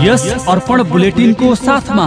यस अर्पण bulletin को साथ साथमा।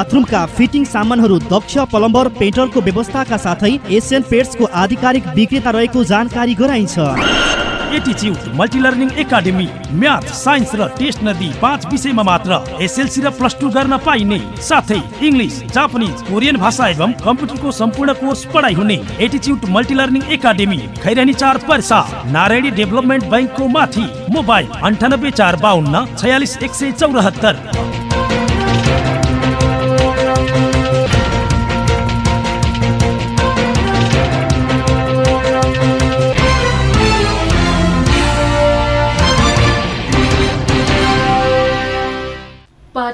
बाथरुमका फिटिङ सामानहरू दक्ष प्लम्बर पेट्रोलको व्यवस्थाका साथै एसियन पेट्सको आधिकारिक विक्रेता रहेको जानकारी गराइन्छ। एटिच्युड मल्टिलर्निङ एकाडेमी म्याथ साइन्स र नदी साथै भाषा एवं कम्प्युटरको सम्पूर्ण कोर्स पढाइ हुने नारायणी डेभलपमेन्ट ब्याङ्कको माथि मोबाइल अन्ठानब्बे चार बाहन्न छयालिस एक सय चौरात्तर।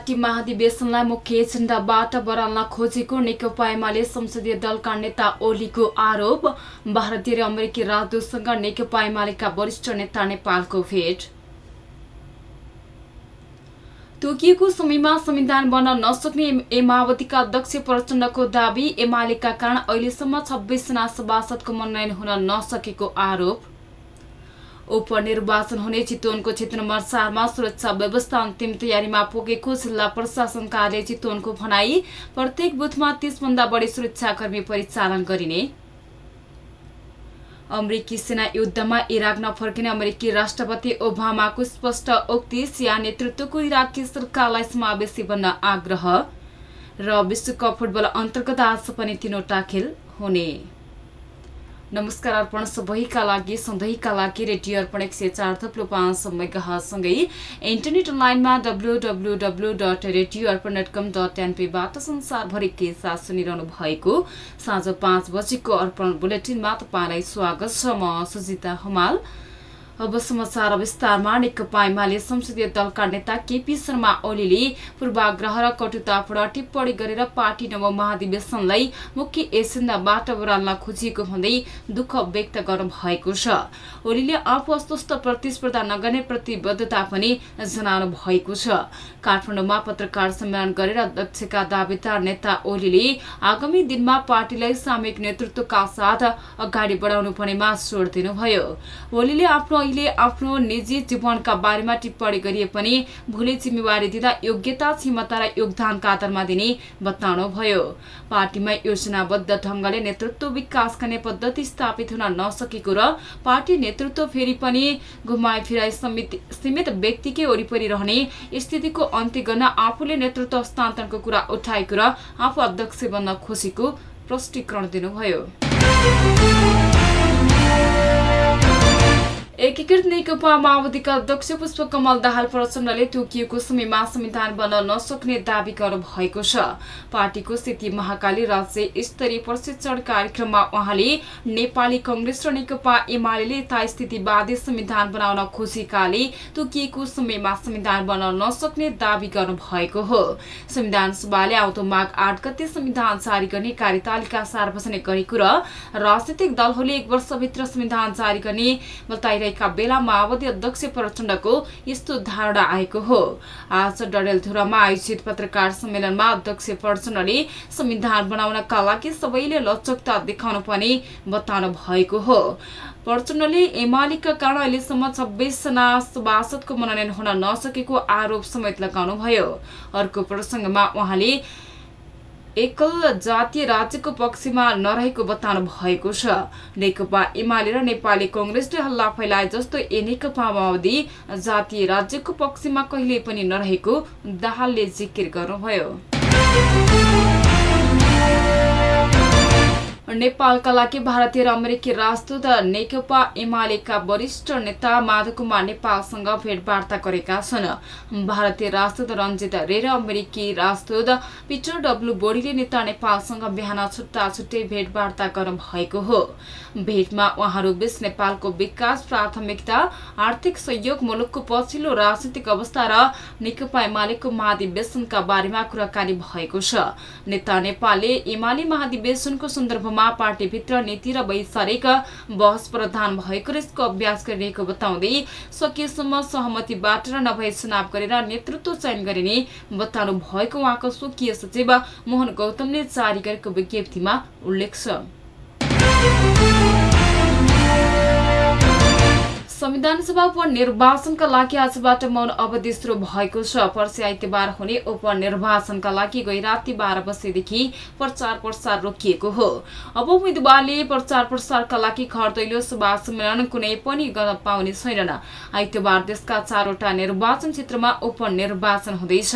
पार्टी महाधिवेशनलाई मुख्य एजेन्डाबाट बढाल्न खोजेको नेकपा एमाले संसदीय दलका नेता ओलीको आरोप भारतीय र अमेरिकी राजदूतसँग नेकपा एमालेका वरिष्ठ नेता नेपालको भेट तोकिएको समयमा संविधान बन्न नसक्ने एमावतीका अध्यक्ष प्रचण्डको दावी एमालेका कारण अहिलेसम्म छब्बिसजना सभासदको मनोनयन हुन नसकेको आरोप उपनिर्वाचन हुने चितवनको क्षेत्र नम्बर चारमा सुरक्षा व्यवस्था अन्तिम तयारीमा पुगेको जिल्ला प्रशासन कार्यालय चितवनको भनाई प्रत्येक बुथमा तीसभन्दा बढी सुरक्षाकर्मी परिचालन गरिने। अमेरिकी सेना युद्धमा इराक नफर्किने अमेरिकी राष्ट्रपति ओबामाको स्पष्ट उक्ति सिया नेतृत्वको इराकी सरकारलाई समावेशी बन्न आग्रह र विश्वकप फुटबल अन्तर्गत आज पनि तीनवटा खेल हुने। नमस्कार अर्पण सबैका लागि सधैँका लागि रेडियो अर्पण एक सय चार थप्लो पाँच मेगासँगै इन्टरनेट लाइनमा W W W dot radio Arpan dot com dot एनपीबाट संसारभरि के साथ सुनिरहनु भएको साँझ पाँच बजेको अर्पण बुलेटिनमा तपाईँलाई स्वागत छ। म सुजिता हमाल। अब समाचार विस्तारमा नेकपा एमाले संसदीय दलका नेता केपी शर्मा ओलीले पूर्वाग्रह र कटुतापूर्ण टिप्पणी गरेर पार्टी नव महाधिवेशनलाई मुख्य एजेन्डाबाट बराल्न खोजिएको भन्दै दुःख व्यक्त गर्नु भएको छ ओलीले आफू अस्वस्थ प्रतिस्पर्धा नगर्ने प्रतिबद्धता पनि जनाउनु भएको छ काठमाडौँमा पत्रकार सम्मेलन गरेर अध्यक्षका दावेदार नेता ओलीले आगामी दिनमा पार्टीलाई सामूहिक नेतृत्वका साथ अगाडि बढाउनु पर्नेमा जोड़ दिनुभयो ओलीले आफ्नो अहिले आफ्नो निजी जीवनका बारेमा टिप्पणी गरिए पनि भोलि जिम्मेवारी दिँदा योग्यता क्षमता र योगदानका आधारमा दिने बताउनुभयो पार्टीमा योजनाबद्ध ढंगले नेतृत्व विकास गर्ने पद्धति स्थापित हुन नसकेको र पार्टी नेतृत्व फेरि पनि घुमाइ फिराई सीमित व्यक्तिकै वरिपरि रहने स्थितिको अन्त्य गर्न आफूले नेतृत्व हस्तान्तरणको कुरा उठाएको र आफू अध्यक्ष बन्न खोसेको प्रष्टीकरण दिनुभयो। एकीकृत नेकपा माओवादीका अध्यक्ष पुष्पकमल दाहाल प्रचण्डले तोकिएको समयमा संविधान बन्न नसक्ने दावी गर्नु भएको छ। पार्टीको स्थिति महाकाली राज्य स्तरीय प्रशिक्षण कार्यक्रममा उहाँले नेपाली कंग्रेस र नेकपा एमाले यथा स्थितिवादी संविधान बनाउन खोजेकाले तोकिएको समयमा संविधान बन्न नसक्ने दावी गर्नु भएको हो। संविधान सभाले आउँदो माघ आठ गते संविधान जारी गर्ने कार्यतालिका सार्वजनिक गरेको र राजनैतिक दलहरूले एक वर्षभित्र संविधान जारी गर्ने बताइरहेको रहेका बेला माओवादी अध्यक्ष प्रचण्डको यस्तो धारणा आएको हो आज डडेलधुरामा आयोजित पत्रकार सम्मेलनमा अध्यक्ष प्रचण्डले संविधान बनाउनका लागि सबैले लचकता देखाउनु पर्ने बताउनु भएको हो प्रचण्डले एमालेका कारण अहिलेसम्म छब्बिसजना सभासदको मनोनयन हुन नसकेको आरोप समेत लगाउनुभयो अर्को प्रसङ्गमा उहाँले एकल जातीय राज्यको पक्षमा नरहेको बताउनु भएको छ। नेकपा एमाले र नेपाली कङ्ग्रेसले हल्ला फैलाए जस्तो ए नेकपा माओवादी जातीय राज्यको पक्षमा कहिले पनि नरहेको दाहालले जिकिर गर्नुभयो। नेपालका लागि भारतीय र अमेरिकी राजदूत नेकपा एमालेका वरिष्ठ नेता माधव कुमार नेपालसँग भेटवार्ता गरेका छन्। भारतीय राजदूत रञ्जित रे र अमेरिकी राजदूत पिटर डब्लु बोडीले नेता नेपालसँग बिहान छुट्टा छुट्टै भेटवार्ता गर्नु भएको हो। भेटमा उहाँहरू बीच नेपालको विकास प्राथमिकता आर्थिक सहयोग मुलुकको पछिल्लो राजनीतिक अवस्था र नेकपा एमालेको महाधिवेशनका बारेमा कुराकानी भएको छ। नेता नेपालले एमाले महाधिवेशनको सन्दर्भमा पार्टीभित्र नीति र वैचारिक बहस प्रधान भएको र यसको अभ्यास गरिरहेको बताउँदै सकेसम्म सहमतिबाट नभए चुनाव गरेर नेतृत्व चयन गरिने बताउनु भएको उहाँको स्वकीय सचिव मोहन गौतमले जारी गरेको विज्ञप्तिमा उल्लेख छ। संविधान सभा उपनिर्वाचनका लागि आजबाट मौन अवधि सुरु भएको छ। पर्सि आइतबार हुने उपनिर्वाचनका लागि गै राति बाह्र बजेदेखि प्रचार प्रसार रोकिएको हो। अब उम्मेद्वारले प्रचार प्रसारका लागि घर दैलो सभा सम्मेलन कुनै पनि गर्न पाउने छैनन्। आइतबार देशका चारवटा निर्वाचन क्षेत्रमा उपनिर्वाचन हुँदैछ।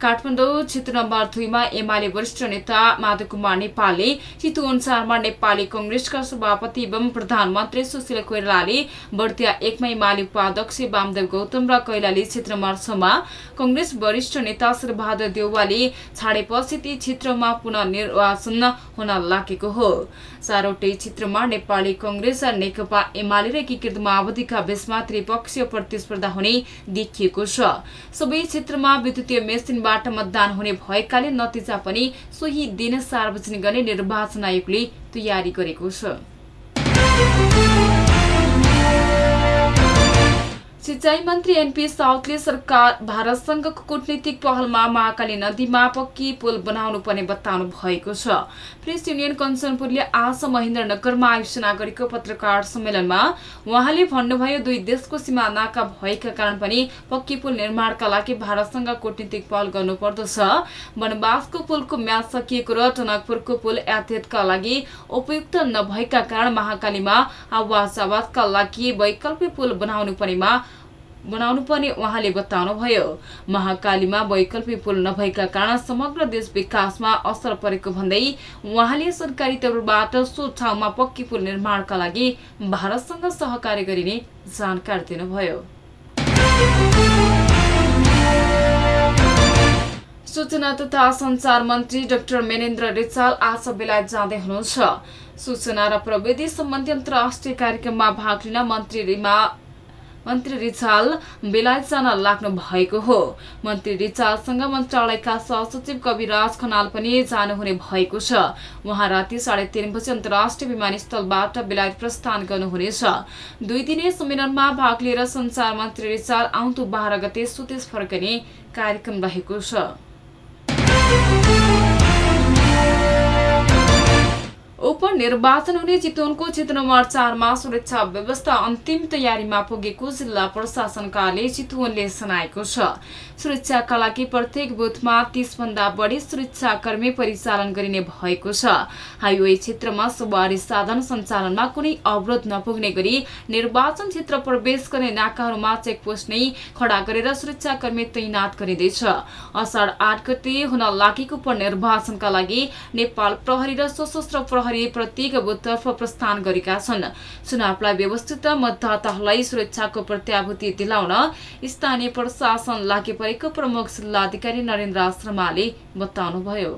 काठमाडौँ क्षेत्र नम्बर दुईमा एमाले वरिष्ठ नेता माधव कुमार नेपालले चितवन चारमा नेपाली कंग्रेसका सभापति एवं प्रधानमन्त्री सुशील कोइरालाले बर्दिया एकमा एमाले उपाध्यक्ष वामदेव गौतम र कैलाली क्षेत्र नम्बर छमा कंग्रेस वरिष्ठ नेता शेरबहादुर देउवाले छाडेपछि ती क्षेत्रमा पुनः निर्वाचन हुन लागेको हो। चारवटै क्षेत्रमा नेपाली कंग्रेस र नेकपा एमाले र एकीकृत माओवादीका बीचमा त्रिपक्षीय प्रतिस्पर्धा हुने देखिएको छ। सबै क्षेत्रमा विद्युतीय मेसिनबाट मतदान हुने भएकाले नतिजा पनि सोही दिन सार्वजनिक गर्ने निर्वाचन आयोगले तयारी गरेको छ। सिंचाई मन्त्री एनपी साउथले सरकार भारतसँगको कूटनीतिक पहलमा महाकाली नदीमा पक्की पुल बनाउनु पर्ने बताउनु भएको छ। प्रेस युनियन कञ्चनपुरले आज महेन्द्रनगरमा आयोजना गरेको पत्रकार सम्मेलनमा उहाँले भन्नुभयो दुई देशको सीमा नाका भएका कारण पनि पक्की पुल निर्माणका लागि भारतसँग कूटनीतिक पहल गर्नुपर्दछ। वनवासको पुलको म्याद सकिएको र टनकपुरको पुल यातायातका लागि उपयुक्त नभएका कारण महाकालीमा आवाज आवाजका लागि वैकल्पिक पुल बनाउनु पर्नेमा बनाउनु पर्ने उहाँले बताउनुभयो। महाकालीमा वैकल्पिक पुल नभएका कारण समग्र देश विकासमा असर परेको भन्दै उहाँले सरकारी तौरबाट सो ठाउँमा पक्की पुल निर्माणका लागि भारतसँग सहकार्य गरिने जानकारी दिनुभयो। सूचना तथा संचार मन्त्री डाक्टर मेनेन्द्र रिचाल आज बेलायत जाँदै हुनुहुन्छ। सूचना र प्रविधि सम्बन्धी अन्तर्राष्ट्रिय कार्यक्रममा भाग लिन मन्त्री रिमा मन्त्री रिचाल बेलायत जान लाग्नु भएको हो। मन्त्री रिचालसँग मन्त्रालयका सहसचिव कविराज खनाल पनि जानुहुने भएको छ। उहाँ राति साढे तीन बजी अन्तर्राष्ट्रिय विमानस्थलबाट बेलायत प्रस्थान गर्नुहुनेछ। दुई दिने सम्मेलनमा भाग लिएर संचार मन्त्री रिचाल आउँदो बाह्र गते स्वदेश फर्कने कार्यक्रम रहेको छ। उपनिर्वाचन हुने चितवनको क्षेत्र नम्बर चारमा सुरक्षा व्यवस्था अन्तिम तयारीमा पुगेको जिल्ला प्रशासन कार्यालय चितवनले जनाएको छ सुरक्षाका लागि प्रत्येक बुथमा तीस भन्दा बढी सुरक्षाकर्मी परिचालन गरिने भएको छ हाइवे क्षेत्रमा सवारी साधन सञ्चालनमा कुनै अवरोध नपुग्ने गरी निर्वाचन क्षेत्र प्रवेश गर्ने नाकाहरूमा चेकपोस्ट नै खडा गरेर सुरक्षाकर्मी तैनात गरिँदैछ असाढ आठ गते हुन लागेको उपनिर्वाचनका लागि नेपाल प्रहरी र सशस्त्र प्रहरी प्रत्येक बुथतर्फ प्रस्थान गरेका छन्। चुनावलाई व्यवस्थित मतदाताहरूलाई सुरक्षाको प्रत्याभूति दिलाउन स्थानीय प्रशासन लागि परेको प्रमुख जिल्लाधिकारी नरेन्द्र शर्माले बताउनुभयो।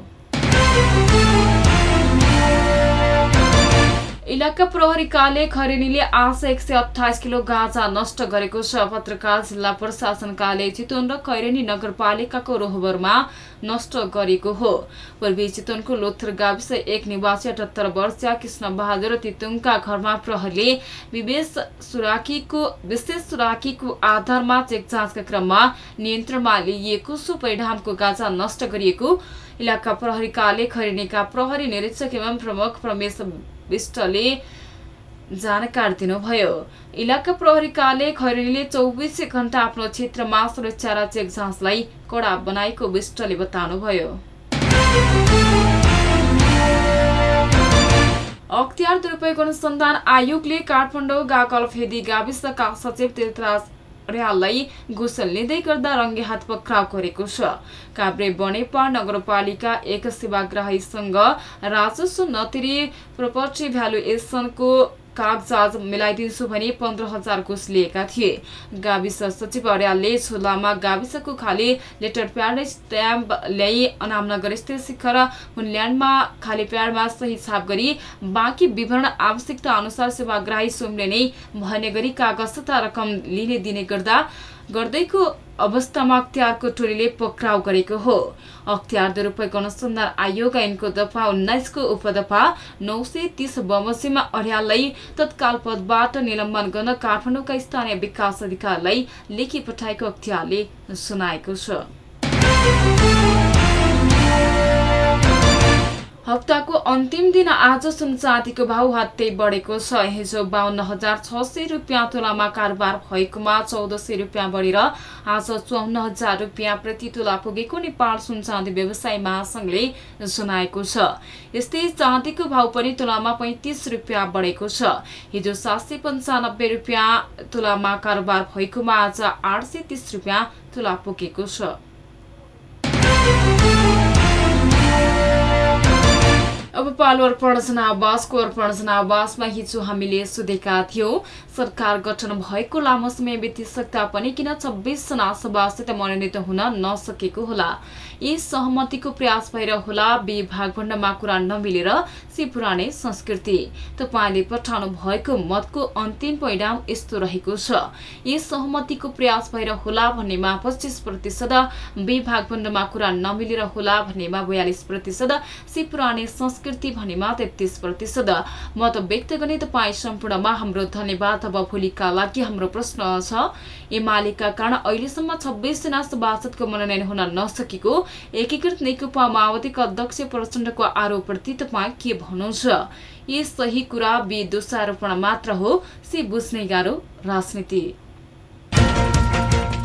इलाका प्रहरी कार्य खरेनीले आज एक सय अठाइस किलो गाँजा नष्ट गरेको छ। पत्रकार जिल्ला प्रशासन कार्यालय चितवन र खैरेनी नगरपालिकाको रोहबरमा नष्ट गरेको हो। पूर्वी चितवनको लोथर गाविस एक निवासी अठहत्तर वर्षीय कृष्ण बहादुर तितुङका घरमा प्रहरीले विशेष सुराकीको विशेष सुराकीको आधारमा चेक जाँचका क्रममा नियन्त्रणमा लिइएको सो परिणामको गाँजा नष्ट गरिएको इलाका प्रहरी प्रहरीकाले खरिनेका प्रहरी निरीक्षक एवं प्रमुख प्रमेश विष्टले जानकारी दिनुभयो। इलाका प्रहरी प्रहरीकाले खैरेनीले चौबिसै घण्टा आफ्नो क्षेत्रमा सुरक्षा र चेक जाँचलाई कडा बनाएको विष्टले बताउनुभयो। अख्तियार दुरुपयोग अनुसन्धान आयोगले काठमाडौँ गाकल फेदी गाविसका सचिव तीर्थराज अर्याललाई घुसल लिँदै गर्दा रङ्गे हात पक्राउ गरेको छ। काभ्रे बनेपा नगरपालिका एक सेवाग्राहीसँग राजस्व नतिरी प्रोपर्टी भ्यालुएसनको कागजात मिलाइदिन्छु भनी पन्ध्र हजार घुस लिएका थिए। गाविस सचिव अर्यालले झोलामा गाविसको खाली लेटर प्याड स्ट्याम्प ल्याई अनामनगर स्थित शिखर हुनल्यान्डमा खाली प्याडमा सही छाप गरी बाँकी विवरण आवश्यकता अनुसार सेवाग्राही सोमले नै भन्ने गरी कागज तथा रकम लिने दिने गर्दा गर्दैको अवस्थामा अख्तियारको टोलीले पक्राउ गरेको हो। अख्तियार दुरूपयोग अनुसन्धान आयोग ऐनको दफा उन्नाइसको उपदफा नौ सय तीस बमोजिममा अर्याललाई तत्काल पदबाट निलम्बन गर्न काठमाडौँका स्थानीय विकास अधिकारीलाई लेखी पठाएको अख्तियारले सुनाएको छ। हप्ताको अन्तिम दिन आज सुन चाँदीको भाउ हात्तै बढेको छ। हिजो बाहन्न हजार छ सय रुपियाँ तोलामा कारोबार भएकोमा चौध सय रुपियाँ बढेर आज चौन्न हजार रुपियाँ प्रति तोला पुगेको नेपाल सुन चाँदी व्यवसाय महासंघले जनाएको छ। यस्तै चाँदीको भाउ पनि तोलामा पैँतिस रुपियाँ बढेको छ। हिजो सात सय पन्चानब्बे रुपियाँ तोलामा कारोबार भएकोमा आज आठ सय तिस रुपियाँ तोला पुगेको छ। अब पालो अर्पण जनावासको अर्पण जनावासमा हिजो हामीले सोधेका थियौँ सरकार गठन भएको लामो समय बितिसक्दा पनि किन छब्बिसजना सभासद मनोनित हुन नसकेको होला? यी सहमतिको प्रयास भएर होला बी भागभण्डमा कुरा नमिलेर सी पुराने संस्कृति। तपाईँले पठाउनु भएको मतको अन्तिम परिणाम यस्तो रहेको छ। यी सहमतिको प्रयास भएर होला भन्नेमा पच्चिस प्रतिशत बी भागभण्डमा कुरा नमिलेर होला भन्नेमा बयालिस प्रतिशत सी पुराने संस्कृति भन्नेमा तेत्तिस प्रतिशत। मत व्यक्त गर्ने तपाईँ सम्पूर्णमा हाम्रो धन्यवाद। अब भोलिका लागि हाम्रो प्रश्न छ एमालेका कारण अहिलेसम्म छब्बिसजना सभासदको मनोनयन हुन नसकेको एकीकृत नेकपा माओवादीका अध्यक्ष प्रचण्डको आरोपप्रति तपाईँ के भन्नुहुन्छ? यी सही कुरा बी दोषारोपण मात्र हो सी बुझ्ने गाह्रो राजनीति।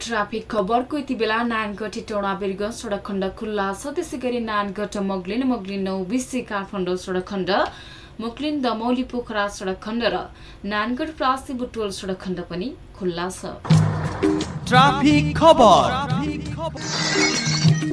ट्राफिक खबरको यति बेला नानगढ टोडा बिर्ग सडक खण्ड खुल्ला छ त्यसै गरी नानगढ मोगलिन मोगलिन नौ बिसी काठमाडौँ सडक खण्ड मुक्लिन दमौली पोखरा सडक खण्ड र नानगढ प्रासी बुटोल सडक खण्ड पनि खुल्ला छ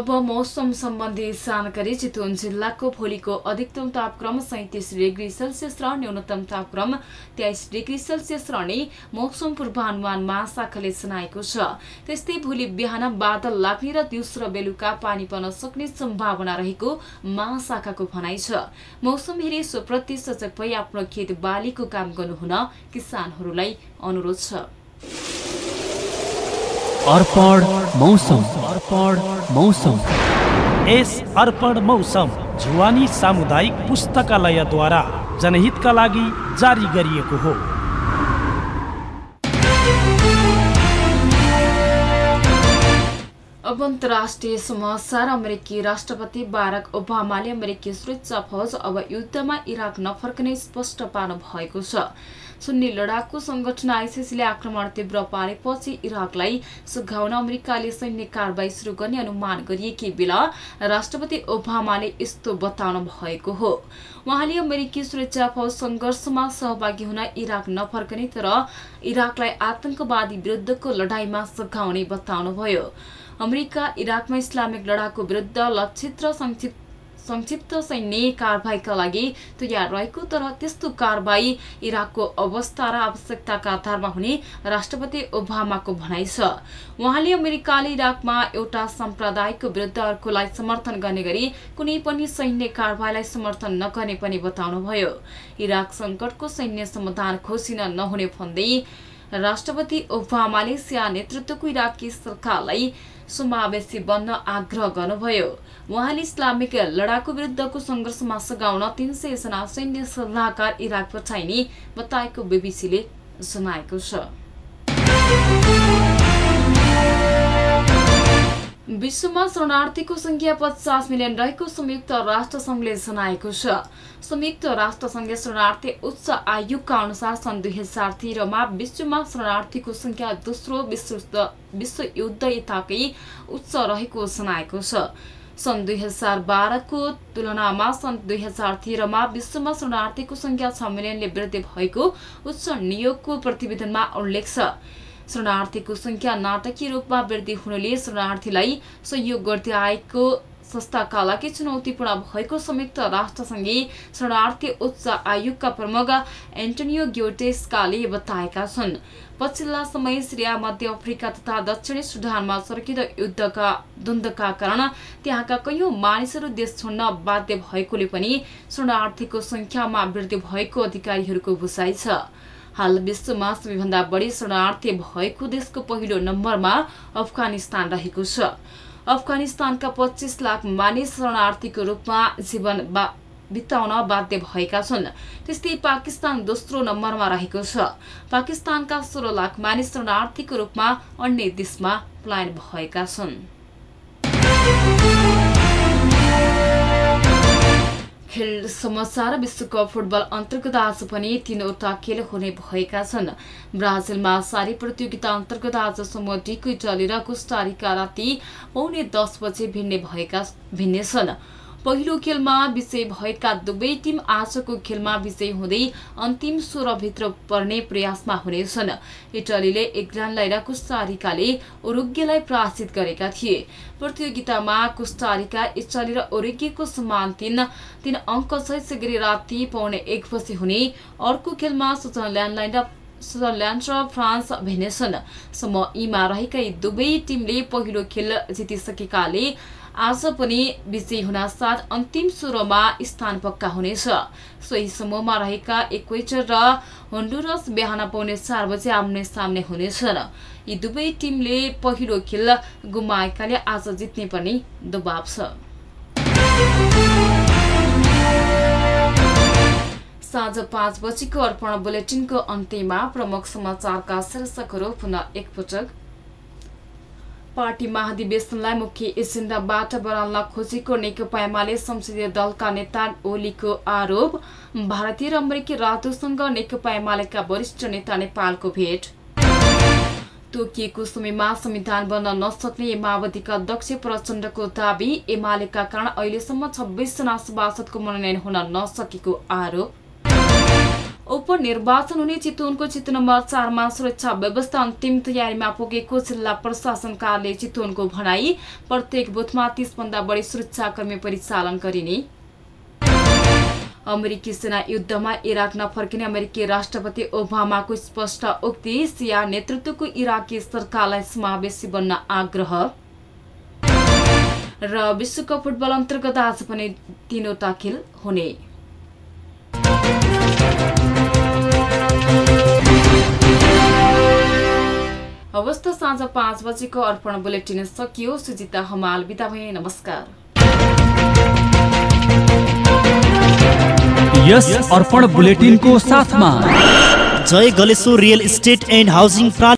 अब मौसम सम्बन्धी जानकारी चितवन जिल्लाको भोलिको अधिकतम तापक्रम सैतिस डिग्री सेल्सियस र न्यूनतम तापक्रम तेइस डिग्री सेल्सियस रहने मौसम पूर्वानुमान महाशाखाले जनाएको छ। त्यस्तै भोलि बिहान बादल लाग्ने र दिउँसो बेलुका पानी पर्न सक्ने सम्भावना रहेको महाशाखाको भनाइ छ। मौसम हेरी सोप्रति सजग भई आफ्नो खेत बालीको काम गर्नुहुन किसानहरूलाई अनुरोध छ। अर्पण मौसम। अर्पण मौसम। यस अर्पण मौसम जुवानी सामुदायिक पुस्तकालयद्वारा जनहितका लागि जारी गरिएको हो। अब अन्तर्राष्ट्रिय समाचार अमेरिकी राष्ट्रपति बाराक ओबामाले अमेरिकी सुरक्षा फौज अब युद्धमा इराक नफर्कने स्पष्ट पार्नु भएको छ। सुन्नी लडाकु संगठन आइसिसीले आक्रमण तीव्र पारेपछि इराकलाई सुघाउन अमेरिकाले सैन्य कारवाही सुरु गर्ने अनुमान गरिएकी बेला राष्ट्रपति ओबामाले यस्तो बताउनु भएको हो। उहाँले अमेरिकी सुरक्षा फौज सङ्घर्षमा सहभागी हुन इराक नफर्कने तर इराकलाई आतंकवादी विरुद्धको लडाईँमा सघाउने बताउनुभयो। अमेरिका इराकमा इस्लामिक लडाकु विरुद्ध लक्षित र संक्षिप्त संक्षिप्त सैन्य कारवाहीका लागि तयार रहेको तर त्यस्तो कारवाही इराकको अवस्था र आवश्यकताका आधारमा हुने राष्ट्रपति ओबामाको भनाइ छ। उहाँले अमेरिकाले इराकमा एउटा सम्प्रदायको विरुद्ध अर्कोलाई समर्थन गर्ने गरी कुनै पनि सैन्य कारवाहीलाई समर्थन नगर्ने पनि बताउनुभयो। इराक संकटको सैन्य समाधान घोषणा नहुने भन्दै राष्ट्रपति ओबामाले सिया नेतृत्वको इराकी सरकारलाई समावेशी बन्न आग्रह गर्नुभयो। उहाँले इस्लामिक लडाकु विरुद्धको सङ्घर्षमा सघाउन तीन सय जना सैन्य सल्लाहकार इराक पठाइने बताएको बीबीसीले जनाएको छ। विश्वमा शरणार्थीको संख्या पचास मिलियन रहेको संयुक्त राष्ट्र संघले जनाएको छ। संयुक्त राष्ट्र संघले शरणार्थी उच्च आयोगका अनुसार सन् दुई हजार तेह्रमा विश्वमा शरणार्थीको संख्या दोस्रो विश्व विश्वयुद्ध यताकै उच्च रहेको जनाएको छ। सन् दुई हजार बाह्रको तुलनामा सन् दुई हजार तेह्रमा विश्वमा शरणार्थीको संख्या छ मिलियनले वृद्धि भएको उच्च नियोगको प्रतिवेदनमा उल्लेख छ। शरणार्थीको संख्या नाटकीय रूपमा वृद्धि हुनुले शरणार्थीलाई सहयोग गर्दै आएको संस्थाका लागि चुनौतीपूर्ण भएको संयुक्त राष्ट्रसँगै शरणार्थी उच्च आयोगका प्रमुख एन्टोनियो ग्योटेस्काले बताएका छन्। पछिल्ला समय सिरिया मध्य अफ्रिका तथा दक्षिणी सुडानमा सर्किँदो युद्धका द्वन्द्वका कारण त्यहाँका कैयौं मानिसहरू देश छोड्न बाध्य भएकोले पनि शरणार्थीको संख्यामा वृद्धि भएको अधिकारीहरूको बुझाइ छ। हाल विश्वमा सबैभन्दा बढी शरणार्थी भएको देशको पहिलो नम्बरमा अफगानिस्तान रहेको छ। अफगानिस्तानका पच्चिस लाख मानिस शरणार्थीको रूपमा जीवन बिताउन बाध्य भएका छन्। त्यस्तै पाकिस्तान दोस्रो नम्बरमा रहेको छ। पाकिस्तानका सोह्र लाख मानिस शरणार्थीको रूपमा अन्य देशमा पलायन भएका छन्। खेल समाचार विश्वकप फुटबल अन्तर्गत आज पनि तीनवटा खेल हुने भएका छन्। ब्राजिलमा सारी प्रतियोगिता अन्तर्गत आज समूह डीको इटली र राति पौने दस बजे भिन्ने भएका भिन्ने छन्। पहिलो खेलमा विजय भएका दुवै टिम आजको खेलमा विजयी हुँदै अन्तिम सोह्रभित्र पर्ने प्रयासमा हुनेछन्। इटलीले इङ्ल्यान्डलाई र कोस्टारिकाले उरुग्यलाई पराजित गरेका थिए। प्रतियोगितामा कोस्टारिका इटली र उरुग्यको समान तीन तीन अङ्क सहित गरी राति पाउने एक बजी हुने अर्को खेलमा स्विजरल्यान्डलाई र स्विजरल्यान्ड र फ्रान्स भेनेछन् समूह इमा रहेका यी दुवै टिमले पहिलो खेल जितिसकेकाले आज पनि विजयी हुन साथ अन्तिम सोह्रमा स्थान पक्का हुनेछ। सोही समूहमा रहेका इक्वेटर र होन्डुरस बिहान पाउने चार बजे आम्ने सामने हुनेछन्। यी दुवै टिमले पहिलो खेल गुमाएकाले आज जित्ने पनि दबाव छ। साँझ पाँच बजीको अर्पण बुलेटिनको अन्त्यमा प्रमुख समाचारका शीर्षकहरू पुनः एकपटक पार्टी महाधिवेशनलाई मुख्य एजेन्डाबाट बढाल्न खोजेको नेकपा एमाले संसदीय दलका नेता ओलीको आरोप भारतीय र अमेरिकी राजदूतसँग नेकपा एमालेका वरिष्ठ नेता नेपालको भेट। तोकिएको समयमा संविधान बन्न नसक्ने माओवादीका अध्यक्ष प्रचण्डको दावी एमालेका कारण अहिलेसम्म छब्बिसजना सभासदको मनोनयन हुन नसकेको आरोप। उपनिर्वाचन हुने चितवनको चितवन नम्बर चारमा सुरक्षा व्यवस्था अन्तिम तयारीमा पुगेको जिल्ला प्रशासन कार्यालय चितवनको भनाई प्रत्येक बुथमा तीसभन्दा बढी सुरक्षाकर्मी परिचालन गरिने। अमेरिकी सेना युद्धमा इराक नफर्किने अमेरिकी राष्ट्रपति ओबामाको स्पष्ट उक्ति सिया नेतृत्वको इराकी सरकारलाई समावेशी बन्न आग्रह। र विश्वकप फुटबल अन्तर्गत आज पनि तीनवटा खेल हुने। अवस्था साँझ पाँच बजेको अर्पण बुलेटिन सकियो। सुजिता हमाल बिदा भए। नमस्कार। यस अर्पण बुलेटिनको साथमा। Jai Galeshwar real estate and housing